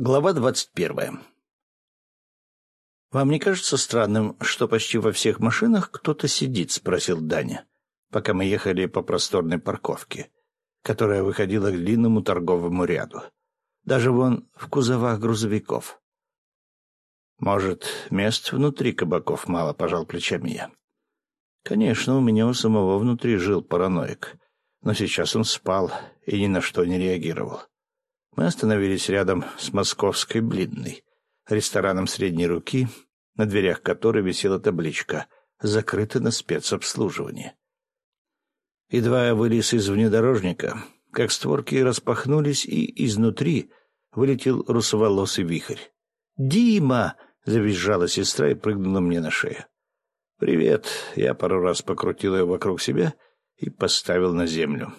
Глава двадцать первая. «Вам не кажется странным, что почти во всех машинах кто-то сидит?» — спросил Даня, пока мы ехали по просторной парковке, которая выходила к длинному торговому ряду. Даже вон в кузовах грузовиков. «Может, мест внутри кабаков мало?» — пожал плечами я. «Конечно, у меня у самого внутри жил параноик, но сейчас он спал и ни на что не реагировал. Мы остановились рядом с московской блинной, рестораном средней руки, на дверях которой висела табличка «Закрыто на спецобслуживание». Едва я вылез из внедорожника, как створки распахнулись, и изнутри вылетел русоволосый вихрь. «Дима!» — завизжала сестра и прыгнула мне на шею. «Привет!» — я пару раз покрутил ее вокруг себя и поставил на землю.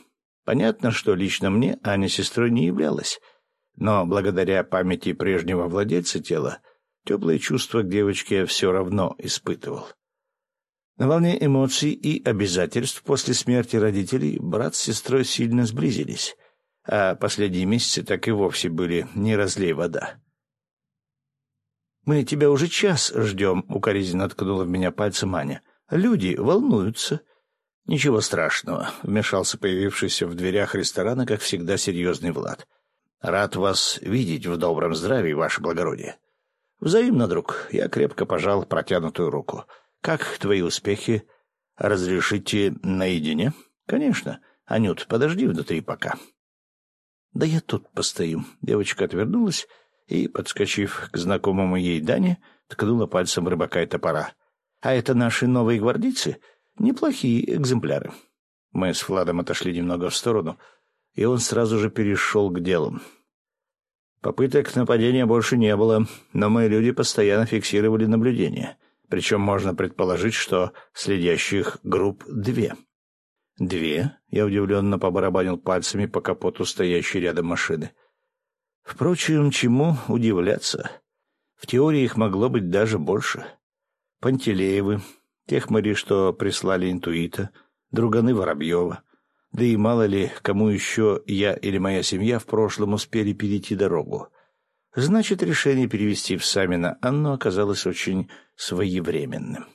Понятно, что лично мне Аня сестрой не являлась, но благодаря памяти прежнего владельца тела теплые чувства к девочке все равно испытывал. На волне эмоций и обязательств после смерти родителей брат с сестрой сильно сблизились, а последние месяцы так и вовсе были не разлей вода. «Мы тебя уже час ждем», — укоризненно ткнула в меня пальцем Аня. «Люди волнуются». «Ничего страшного», — вмешался появившийся в дверях ресторана, как всегда, серьезный Влад. «Рад вас видеть в добром здравии, ваше благородие». «Взаимно, друг». Я крепко пожал протянутую руку. «Как твои успехи? Разрешите наедине?» «Конечно. Анют, подожди внутри пока». «Да я тут постою». Девочка отвернулась и, подскочив к знакомому ей Дане, ткнула пальцем рыбака и топора. «А это наши новые гвардейцы?» Неплохие экземпляры. Мы с Владом отошли немного в сторону, и он сразу же перешел к делу. Попыток нападения больше не было, но мои люди постоянно фиксировали наблюдение. Причем можно предположить, что следящих групп две. «Две?» — я удивленно побарабанил пальцами по капоту стоящей рядом машины. Впрочем, чему удивляться? В теории их могло быть даже больше. Пантелеевы, Тех мэри, что прислали интуита, друганы Воробьева. Да и мало ли, кому еще я или моя семья в прошлом успели перейти дорогу. Значит, решение перевести в Самино оно оказалось очень своевременным.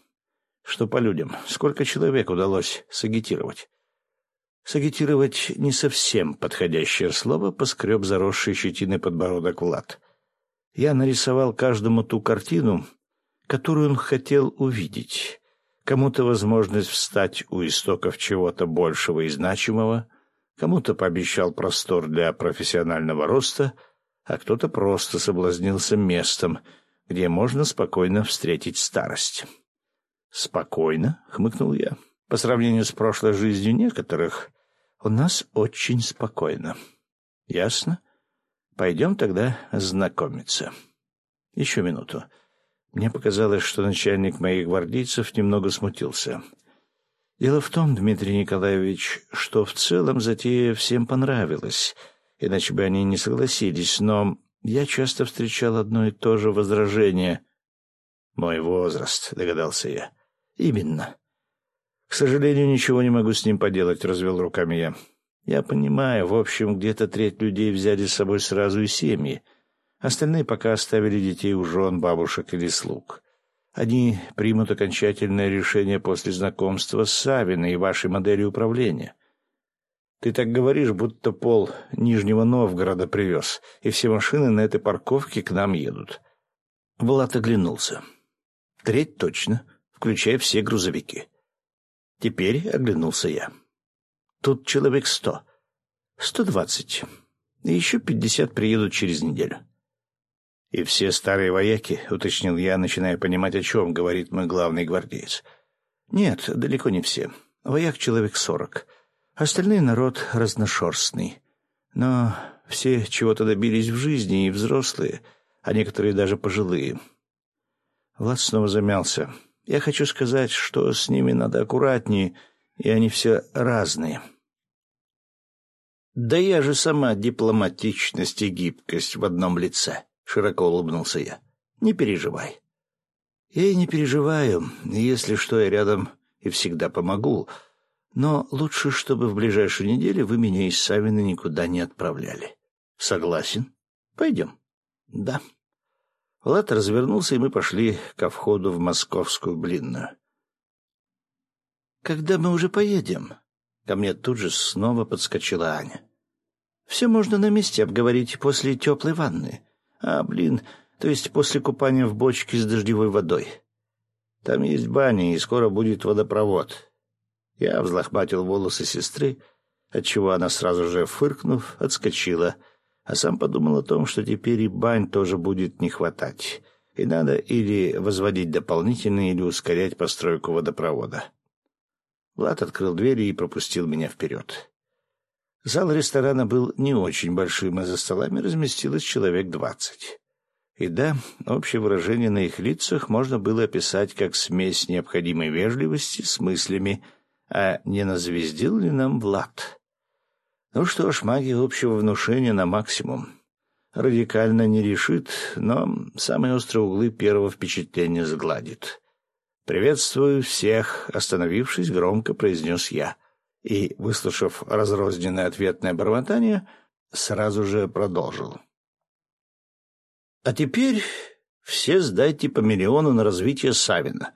Что по людям? Сколько человек удалось сагитировать? Сагитировать не совсем подходящее слово, поскреб заросший щетиной подбородок Влад. Я нарисовал каждому ту картину, которую он хотел увидеть, Кому-то возможность встать у истоков чего-то большего и значимого, кому-то пообещал простор для профессионального роста, а кто-то просто соблазнился местом, где можно спокойно встретить старость. «Спокойно?» — хмыкнул я. «По сравнению с прошлой жизнью некоторых, у нас очень спокойно. Ясно? Пойдем тогда знакомиться. Еще минуту». Мне показалось, что начальник моих гвардейцев немного смутился. Дело в том, Дмитрий Николаевич, что в целом затея всем понравилась, иначе бы они не согласились, но я часто встречал одно и то же возражение. «Мой возраст», — догадался я. «Именно». «К сожалению, ничего не могу с ним поделать», — развел руками я. «Я понимаю, в общем, где-то треть людей взяли с собой сразу и семьи». Остальные пока оставили детей у жен, бабушек или слуг. Они примут окончательное решение после знакомства с Савиной и вашей моделью управления. Ты так говоришь, будто пол Нижнего Новгорода привез, и все машины на этой парковке к нам едут. Влад оглянулся. Треть точно, включая все грузовики. Теперь оглянулся я. Тут человек сто. Сто двадцать. И еще пятьдесят приедут через неделю. «И все старые вояки», — уточнил я, начиная понимать, о чем говорит мой главный гвардеец. «Нет, далеко не все. Вояк человек сорок. Остальные народ разношерстный. Но все чего-то добились в жизни, и взрослые, а некоторые даже пожилые». Влад снова замялся. «Я хочу сказать, что с ними надо аккуратнее, и они все разные». «Да я же сама дипломатичность и гибкость в одном лице». — широко улыбнулся я. «Не переживай». «Я и не переживаю. Если что, я рядом и всегда помогу. Но лучше, чтобы в ближайшую неделю вы меня из Савина никуда не отправляли». «Согласен. Пойдем». Да. Влад развернулся, и мы пошли ко входу в московскую блинную. «Когда мы уже поедем?» Ко мне тут же снова подскочила Аня. «Все можно на месте обговорить после теплой ванны. А, блин, то есть после купания в бочке с дождевой водой. Там есть баня, и скоро будет водопровод». Я взлохматил волосы сестры, отчего она сразу же, фыркнув, отскочила, а сам подумал о том, что теперь и бань тоже будет не хватать, и надо или возводить дополнительно, или ускорять постройку водопровода. Влад открыл двери и пропустил меня вперед. Зал ресторана был не очень большим, а за столами разместилось человек двадцать. И да, общее выражение на их лицах можно было описать как смесь необходимой вежливости с мыслями, а не назвездил ли нам Влад? Ну что ж, магия общего внушения на максимум. Радикально не решит, но самые острые углы первого впечатления сгладит. «Приветствую всех!» — остановившись, громко произнес я. И, выслушав разрозненное ответное бормотание, сразу же продолжил. «А теперь все сдайте по миллиону на развитие Савина.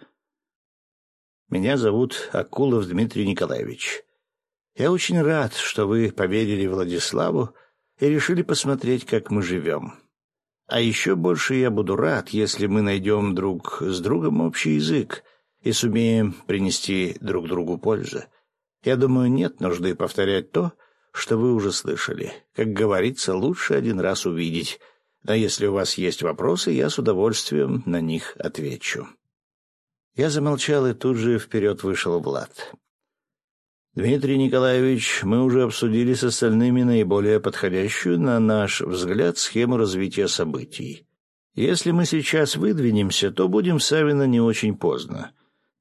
Меня зовут Акулов Дмитрий Николаевич. Я очень рад, что вы поверили Владиславу и решили посмотреть, как мы живем. А еще больше я буду рад, если мы найдем друг с другом общий язык и сумеем принести друг другу пользу. Я думаю, нет нужды повторять то, что вы уже слышали. Как говорится, лучше один раз увидеть. Но если у вас есть вопросы, я с удовольствием на них отвечу. Я замолчал, и тут же вперед вышел Влад. Дмитрий Николаевич, мы уже обсудили с остальными наиболее подходящую, на наш взгляд, схему развития событий. Если мы сейчас выдвинемся, то будем в Савино не очень поздно.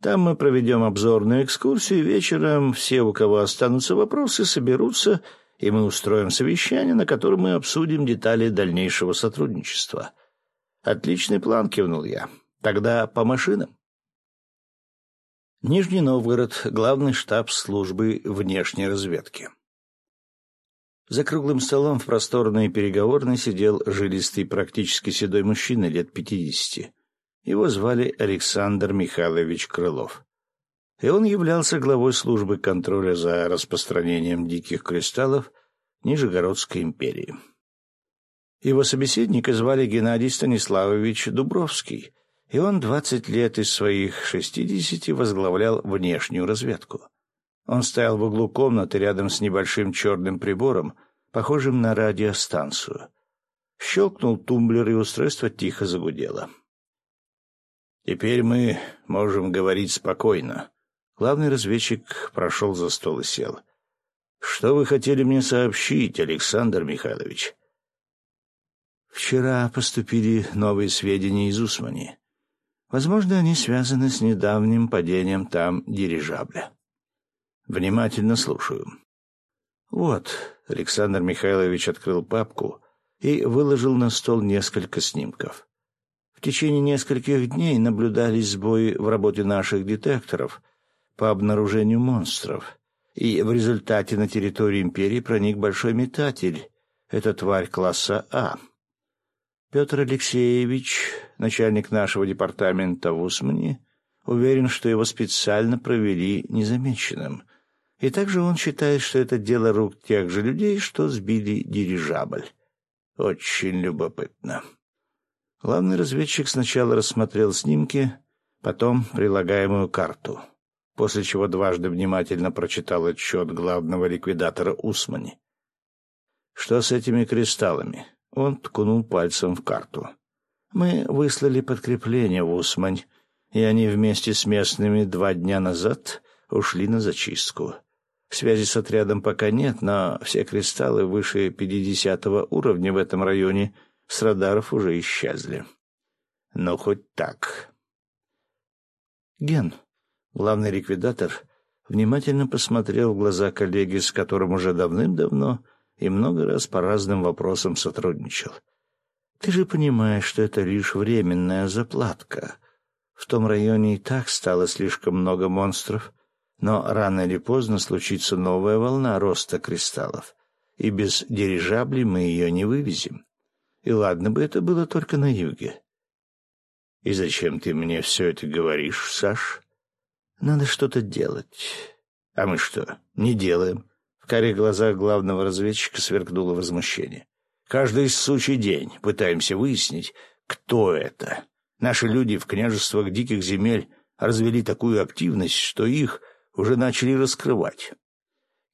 Там мы проведем обзорную экскурсию, вечером все, у кого останутся вопросы, соберутся, и мы устроим совещание, на котором мы обсудим детали дальнейшего сотрудничества. Отличный план, кивнул я. Тогда по машинам. Нижний Новгород, главный штаб службы внешней разведки. За круглым столом в просторной переговорной сидел жилистый, практически седой мужчина лет пятидесяти. Его звали Александр Михайлович Крылов. И он являлся главой службы контроля за распространением диких кристаллов Нижегородской империи. Его собеседника звали Геннадий Станиславович Дубровский, и он двадцать лет из своих шестидесяти возглавлял внешнюю разведку. Он стоял в углу комнаты рядом с небольшим черным прибором, похожим на радиостанцию. Щелкнул тумблер, и устройство тихо загудело. «Теперь мы можем говорить спокойно». Главный разведчик прошел за стол и сел. «Что вы хотели мне сообщить, Александр Михайлович?» «Вчера поступили новые сведения из Усмани. Возможно, они связаны с недавним падением там дирижабля. Внимательно слушаю. Вот, Александр Михайлович открыл папку и выложил на стол несколько снимков. В течение нескольких дней наблюдались сбои в работе наших детекторов по обнаружению монстров, и в результате на территорию империи проник большой метатель. Это тварь класса А. Петр Алексеевич, начальник нашего департамента в Усмане, уверен, что его специально провели незамеченным. И также он считает, что это дело рук тех же людей, что сбили дирижабль. Очень любопытно. Главный разведчик сначала рассмотрел снимки, потом прилагаемую карту, после чего дважды внимательно прочитал отчет главного ликвидатора Усмани. Что с этими кристаллами? Он ткнул пальцем в карту. «Мы выслали подкрепление в Усмань, и они вместе с местными два дня назад ушли на зачистку. Связи с отрядом пока нет, но все кристаллы выше пятидесятого уровня в этом районе с радаров уже исчезли. Но хоть так. Ген, главный ликвидатор, внимательно посмотрел в глаза коллеги, с которым уже давным-давно и много раз по разным вопросам сотрудничал. Ты же понимаешь, что это лишь временная заплатка. В том районе и так стало слишком много монстров, но рано или поздно случится новая волна роста кристаллов, и без дирижаблей мы ее не вывезем. И ладно бы это было только на юге. И зачем ты мне все это говоришь, Саш? Надо что-то делать. А мы что, не делаем? В карих глазах главного разведчика сверкнуло возмущение. Каждый сучий день пытаемся выяснить, кто это. Наши люди в княжествах диких земель развели такую активность, что их уже начали раскрывать.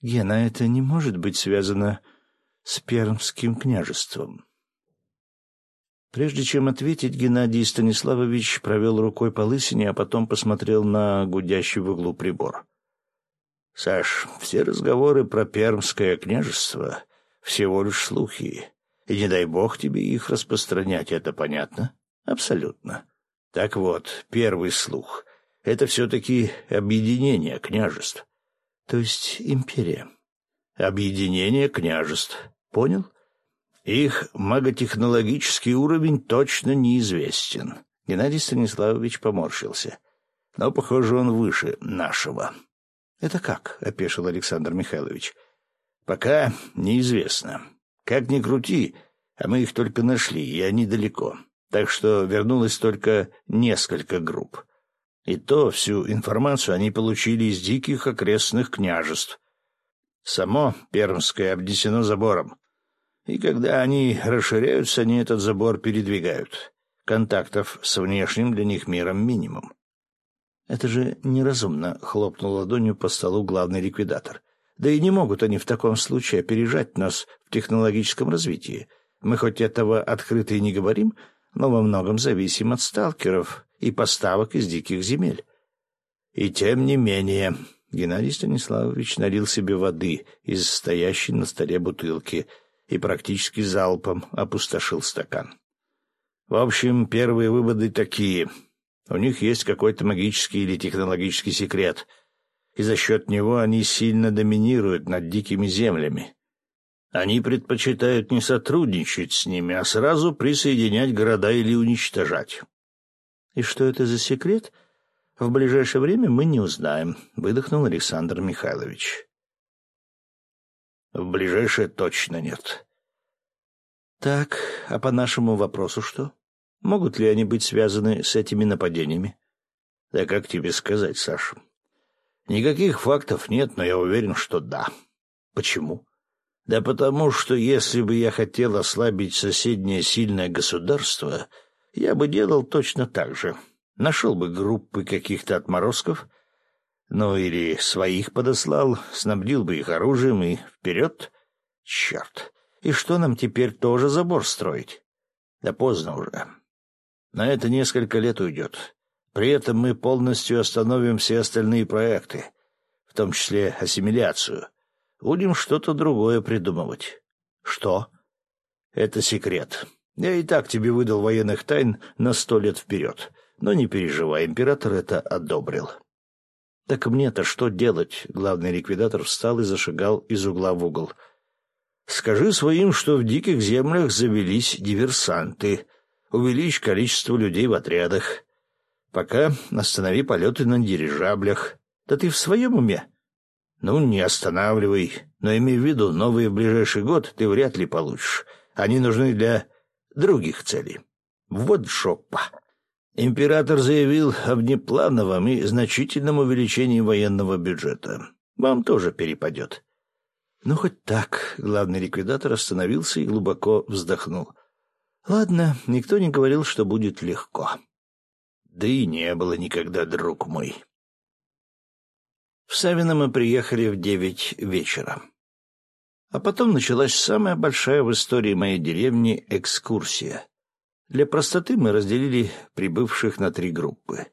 Гена, это не может быть связано с Пермским княжеством. Прежде чем ответить, Геннадий Станиславович провел рукой по лысине, а потом посмотрел на гудящий в углу прибор. — Саш, все разговоры про Пермское княжество — всего лишь слухи. И не дай бог тебе их распространять, это понятно? Абсолютно. Так вот, первый слух — это все-таки объединение княжеств. То есть империя. Объединение княжеств. Понял? Их маготехнологический уровень точно неизвестен. Геннадий Станиславович поморщился. Но, похоже, он выше нашего. — Это как? — опешил Александр Михайлович. — Пока неизвестно. Как ни крути, а мы их только нашли, и они далеко. Так что вернулось только несколько групп. И то всю информацию они получили из диких окрестных княжеств. Само Пермское обнесено забором. И когда они расширяются, они этот забор передвигают. Контактов с внешним для них миром минимум. «Это же неразумно», — хлопнул ладонью по столу главный ликвидатор. Да и не могут они в таком случае опережать нас в технологическом развитии. Мы хоть этого открыто и не говорим, но во многом зависим от сталкеров и поставок из диких земель. И тем не менее, Геннадий Станиславович налил себе воды из стоящей на столе бутылки и практически залпом опустошил стакан. В общем, первые выводы такие. У них есть какой-то магический или технологический секрет — и за счет него они сильно доминируют над дикими землями. Они предпочитают не сотрудничать с ними, а сразу присоединять города или уничтожать. — И что это за секрет? В ближайшее время мы не узнаем, — выдохнул Александр Михайлович. — В ближайшее точно нет. — Так, а по нашему вопросу что? Могут ли они быть связаны с этими нападениями? — Да как тебе сказать, Саша? Никаких фактов нет, но я уверен, что да. Почему? Да потому что если бы я хотел ослабить соседнее сильное государство, я бы делал точно так же. Нашел бы группы каких-то отморозков, ну или своих подослал, снабдил бы их оружием и вперед. Черт! И что нам теперь тоже забор строить? Да поздно уже. На это несколько лет уйдет. При этом мы полностью остановим все остальные проекты, в том числе ассимиляцию. Будем что-то другое придумывать. Что? Это секрет. Я и так тебе выдал военных тайн на сто лет вперед. Но не переживай, император это одобрил. Так мне-то что делать? Главный ликвидатор встал и зашагал из угла в угол. Скажи своим, что в диких землях завелись диверсанты. Увеличь количество людей в отрядах. Пока останови полеты на дирижаблях. Да ты в своем уме? Ну, не останавливай. Но имей в виду, новые в ближайший год ты вряд ли получишь. Они нужны для других целей. Вот жопа. Император заявил о внеплановом и значительном увеличении военного бюджета. Вам тоже перепадет. Ну, хоть так. Главный ликвидатор остановился и глубоко вздохнул. Ладно, никто не говорил, что будет легко. Да и не было никогда, друг мой. В Савино мы приехали в девять вечера. А потом началась самая большая в истории моей деревни экскурсия. Для простоты мы разделили прибывших на три группы.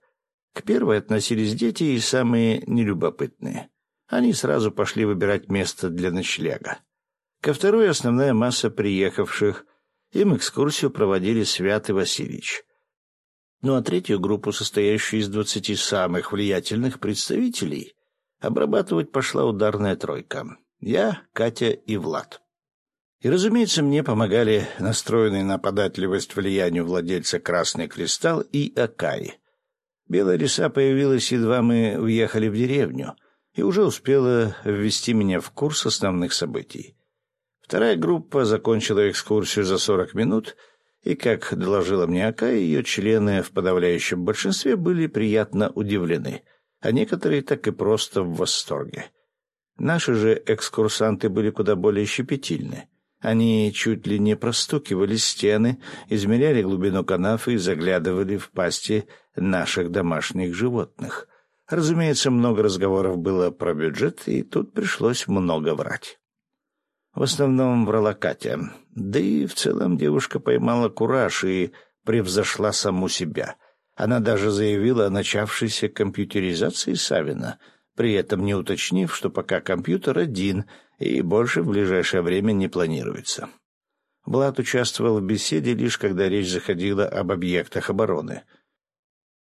К первой относились дети и самые нелюбопытные. Они сразу пошли выбирать место для ночлега. Ко второй основная масса приехавших. Им экскурсию проводили Свят и Васильевич. Ну а третью группу, состоящую из двадцати самых влиятельных представителей, обрабатывать пошла ударная тройка. Я, Катя и Влад. И, разумеется, мне помогали настроенные на податливость влиянию владельца «Красный кристалл» и Акаи. Белая лиса появилась, едва мы въехали в деревню, и уже успела ввести меня в курс основных событий. Вторая группа закончила экскурсию за сорок минут — И, как доложила мне Ака, ее члены в подавляющем большинстве были приятно удивлены, а некоторые так и просто в восторге. Наши же экскурсанты были куда более щепетильны. Они чуть ли не простукивали стены, измеряли глубину канав и заглядывали в пасти наших домашних животных. Разумеется, много разговоров было про бюджет, и тут пришлось много врать. В основном врала Катя. Да и в целом девушка поймала кураж и превзошла саму себя. Она даже заявила о начавшейся компьютеризации Савина, при этом не уточнив, что пока компьютер один и больше в ближайшее время не планируется. Влад участвовал в беседе лишь когда речь заходила об объектах обороны.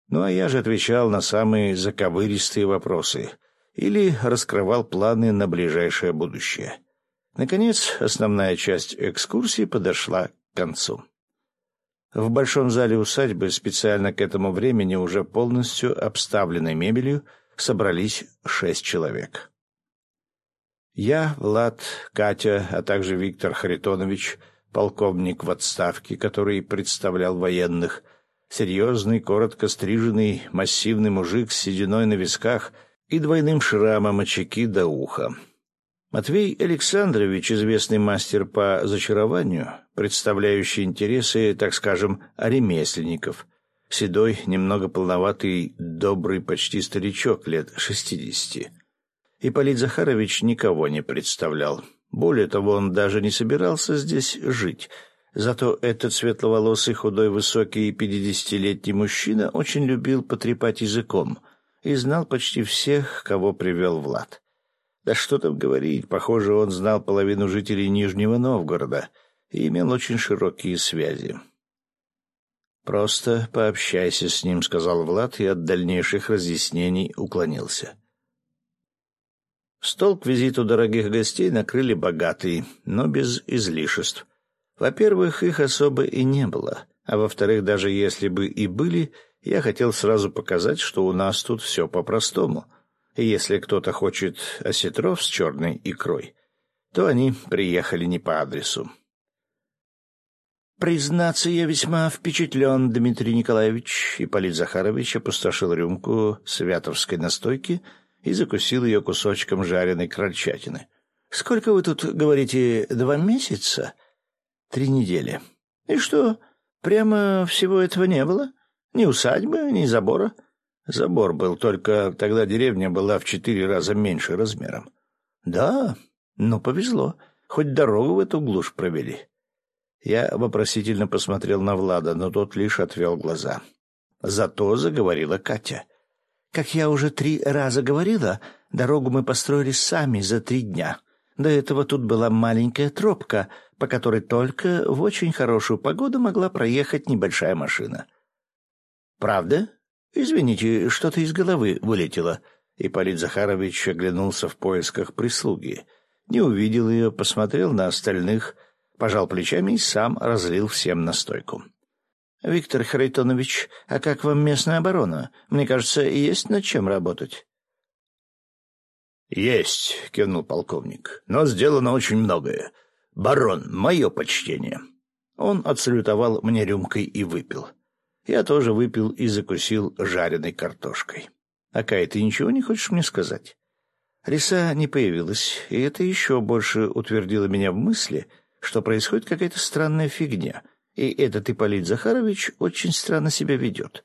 Ну а я же отвечал на самые заковыристые вопросы или раскрывал планы на ближайшее будущее. Наконец, основная часть экскурсии подошла к концу. В большом зале усадьбы, специально к этому времени уже полностью обставленной мебелью, собрались шесть человек. Я, Влад, Катя, а также Виктор Харитонович, полковник в отставке, который представлял военных, серьезный, коротко стриженный, массивный мужик с сединой на висках и двойным шрамом очаки до уха. Матвей Александрович, известный мастер по зачарованию, представляющий интересы, так скажем, ремесленников. Седой, немного полноватый, добрый почти старичок лет шестидесяти. Ипполит Захарович никого не представлял. Более того, он даже не собирался здесь жить. Зато этот светловолосый, худой, высокий пятидесятилетний мужчина очень любил потрепать языком и знал почти всех, кого привел Влад. Да что там говорить, похоже, он знал половину жителей Нижнего Новгорода и имел очень широкие связи. «Просто пообщайся с ним», — сказал Влад, и от дальнейших разъяснений уклонился. Стол к визиту дорогих гостей накрыли богатый, но без излишеств. Во-первых, их особо и не было, а во-вторых, даже если бы и были, я хотел сразу показать, что у нас тут все по-простому — если кто-то хочет осетров с черной икрой, то они приехали не по адресу. «Признаться, я весьма впечатлен, Дмитрий Николаевич». Ипполит Захарович опустошил рюмку святовской настойки и закусил ее кусочком жареной крольчатины. «Сколько вы тут, говорите, два месяца?» «Три недели». «И что, прямо всего этого не было? Ни усадьбы, ни забора?» Забор был, только тогда деревня была в четыре раза меньше размером. Да, ну повезло, хоть дорогу в эту глушь провели. Я вопросительно посмотрел на Влада, но тот лишь отвел глаза. Зато заговорила Катя. Как я уже три раза говорила, дорогу мы построили сами за три дня. До этого тут была маленькая тропка, по которой только в очень хорошую погоду могла проехать небольшая машина. «Правда?» «Извините, что-то из головы вылетело». Ипполит Захарович оглянулся в поисках прислуги. Не увидел ее, посмотрел на остальных, пожал плечами и сам разлил всем настойку. «Виктор Харитонович, а как вам местная оборона? Мне кажется, есть над чем работать». «Есть», — кивнул полковник, — «но сделано очень многое. Барон, мое почтение». Он отсалютовал мне рюмкой и выпил. Я тоже выпил и закусил жареной картошкой. А Кай, ты ничего не хочешь мне сказать? Риса не появилась, и это еще больше утвердило меня в мысли, что происходит какая-то странная фигня, и этот Ипполит Захарович очень странно себя ведет.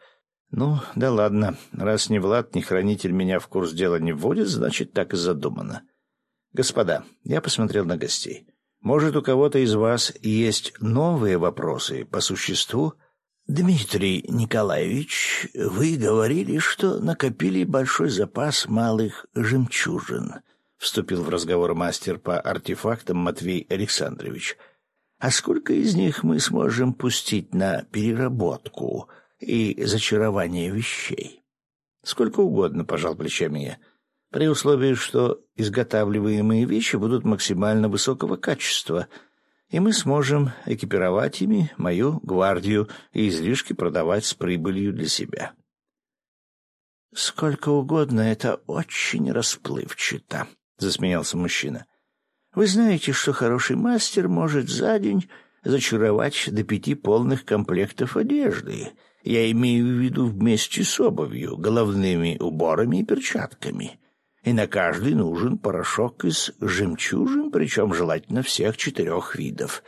Ну, да ладно, раз ни Влад, ни Хранитель меня в курс дела не вводят, значит, так и задумано. Господа, я посмотрел на гостей. Может, у кого-то из вас есть новые вопросы по существу — Дмитрий Николаевич, вы говорили, что накопили большой запас малых жемчужин, вступил в разговор мастер по артефактам Матвей Александрович. А сколько из них мы сможем пустить на переработку и зачарование вещей? Сколько угодно, пожал плечами я, при условии, что изготавливаемые вещи будут максимально высокого качества — и мы сможем экипировать ими мою гвардию и излишки продавать с прибылью для себя. — Сколько угодно, это очень расплывчато, — засмеялся мужчина. — Вы знаете, что хороший мастер может за день зачаровать до пяти полных комплектов одежды. Я имею в виду вместе с обувью, головными уборами и перчатками. И на каждый нужен порошок из жемчужин, причем желательно всех четырех видов.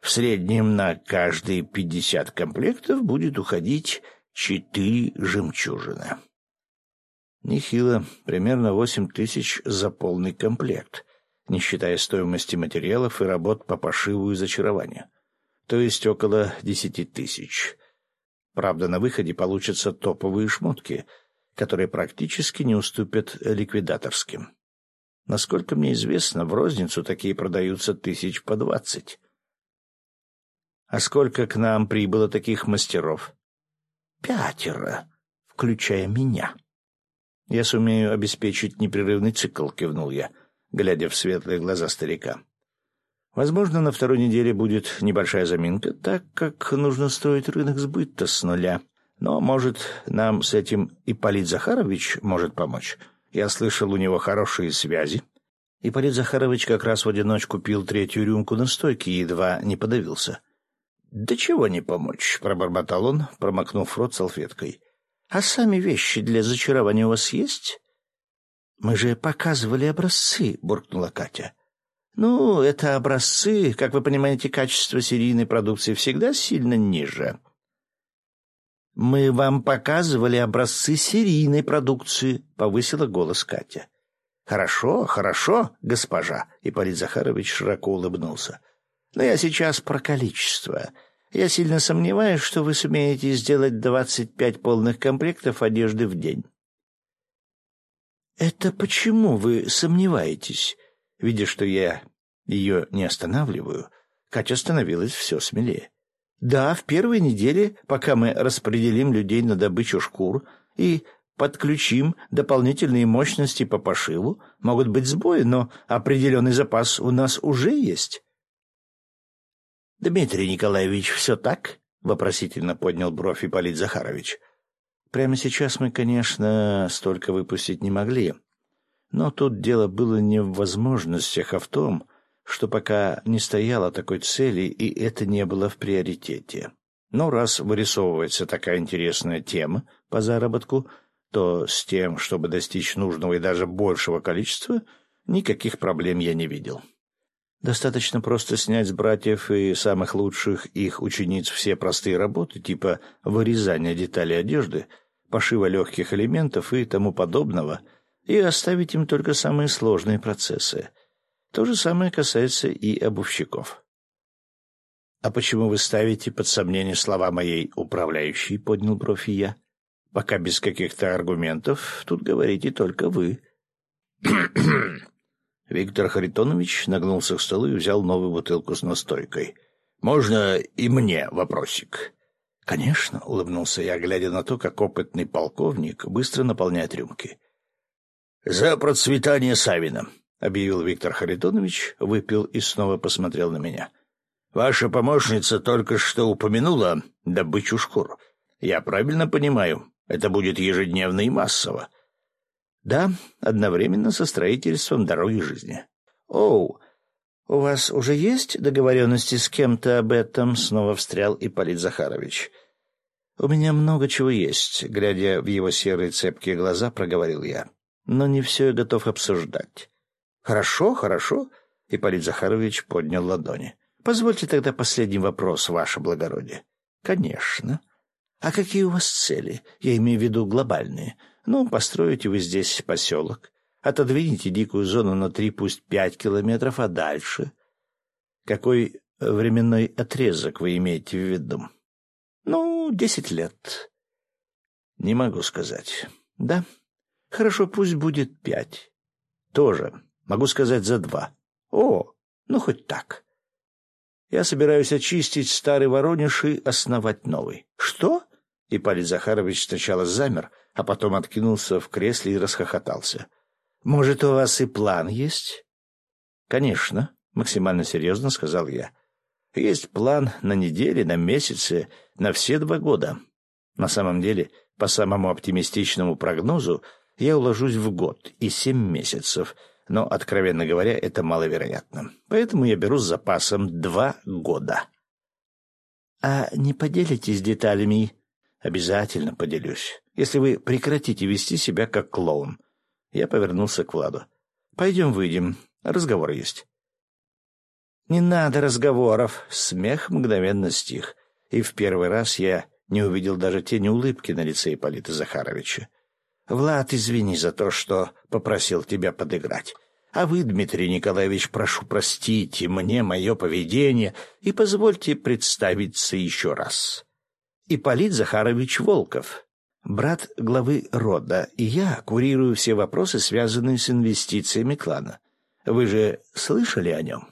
В среднем на каждые пятьдесят комплектов будет уходить четыре жемчужины. Нехило, примерно восемь тысяч за полный комплект, не считая стоимости материалов и работ по пошиву и зачарованию. То есть около десяти тысяч. Правда, на выходе получатся топовые шмотки, которые практически не уступят ликвидаторским. Насколько мне известно, в розницу такие продаются тысяч по двадцать. А сколько к нам прибыло таких мастеров? Пятеро, включая меня. Я сумею обеспечить непрерывный цикл, кивнул я, глядя в светлые глаза старика. Возможно, на второй неделе будет небольшая заминка, так как нужно строить рынок сбыта с нуля. Но, может, нам с этим Ипполит Захарович может помочь? Я слышал, у него хорошие связи. Ипполит Захарович как раз в одиночку пил третью рюмку на стойке и едва не подавился. — Да чего не помочь, — пробормотал он, промокнув рот салфеткой. А сами вещи для зачарования у вас есть? Мы же показывали образцы, буркнула Катя. Ну, это образцы, как вы понимаете, качество серийной продукции всегда сильно ниже. Мы вам показывали образцы серийной продукции, повысила голос Катя. Хорошо, хорошо, госпожа, Ипполит Захарович широко улыбнулся. Но я сейчас про количество. Я сильно сомневаюсь, что вы сумеете сделать двадцать пять полных комплектов одежды в день. Это почему вы сомневаетесь? Видя, что я ее не останавливаю, Катя становилась все смелее. Да, в первой неделе, пока мы распределим людей на добычу шкур и подключим дополнительные мощности по пошиву, могут быть сбои, но определенный запас у нас уже есть. — Дмитрий Николаевич, все так? — вопросительно поднял бровь Ипполит Захарович. — Прямо сейчас мы, конечно, столько выпустить не могли. Но тут дело было не в возможностях, а в том, что пока не стояло такой цели, и это не было в приоритете. Но раз вырисовывается такая интересная тема по заработку, то с тем, чтобы достичь нужного и даже большего количества, никаких проблем я не видел. Достаточно просто снять с братьев и самых лучших их учениц все простые работы, типа вырезания деталей одежды, пошива легких элементов и тому подобного, и оставить им только самые сложные процессы. То же самое касается и обувщиков. «А почему вы ставите под сомнение слова моей управляющей?» — поднял бровь я. «Пока без каких-то аргументов, тут говорите только вы». Виктор Харитонович нагнулся к столу и взял новую бутылку с настойкой. «Можно и мне вопросик?» «Конечно», — улыбнулся я, глядя на то, как опытный полковник быстро наполняет рюмки. «За процветание Савина», — объявил Виктор Харитонович, выпил и снова посмотрел на меня. «Ваша помощница только что упомянула добычу шкур. Я правильно понимаю, это будет ежедневно и массово. Да, одновременно со строительством дороги жизни. Оу, у вас уже есть договоренности с кем-то об этом? Снова встрял Ипполит Захарович. У меня много чего есть, глядя в его серые цепкие глаза, проговорил я. Но не все я готов обсуждать. Хорошо, хорошо. Ипполит Захарович поднял ладони. Позвольте тогда последний вопрос, ваше благородие. Конечно. А какие у вас цели? Я имею в виду глобальные. Ну, построите вы здесь поселок, отодвинете дикую зону на три, пусть пять километров, а дальше? Какой временной отрезок вы имеете в виду? Ну, десять лет. Не могу сказать. Да? Хорошо, пусть будет пять. Тоже. Могу сказать за два. О, ну хоть так. Я собираюсь очистить старый Воронеж и основать новый. Что? Ипполит Захарович сначала замер, а потом откинулся в кресле и расхохотался. «Может, у вас и план есть?» «Конечно», — максимально серьезно сказал я. «Есть план на недели, на месяцы, на все два года. На самом деле, по самому оптимистичному прогнозу, я уложусь в год и семь месяцев, но, откровенно говоря, это маловероятно. Поэтому я беру с запасом два года». А не поделитесь деталями? Обязательно поделюсь, если вы прекратите вести себя как клоун. Я повернулся к Владу. Пойдем выйдем, разговор есть. Не надо разговоров. Смех мгновенно стих. И в первый раз я не увидел даже тени улыбки на лице Ипполита Захаровича. «Влад, извини за то, что попросил тебя подыграть. А вы, Дмитрий Николаевич, прошу простите мне мое поведение и позвольте представиться еще раз. Ипполит Захарович Волков, брат главы рода, и я курирую все вопросы, связанные с инвестициями клана. Вы же слышали о нем?»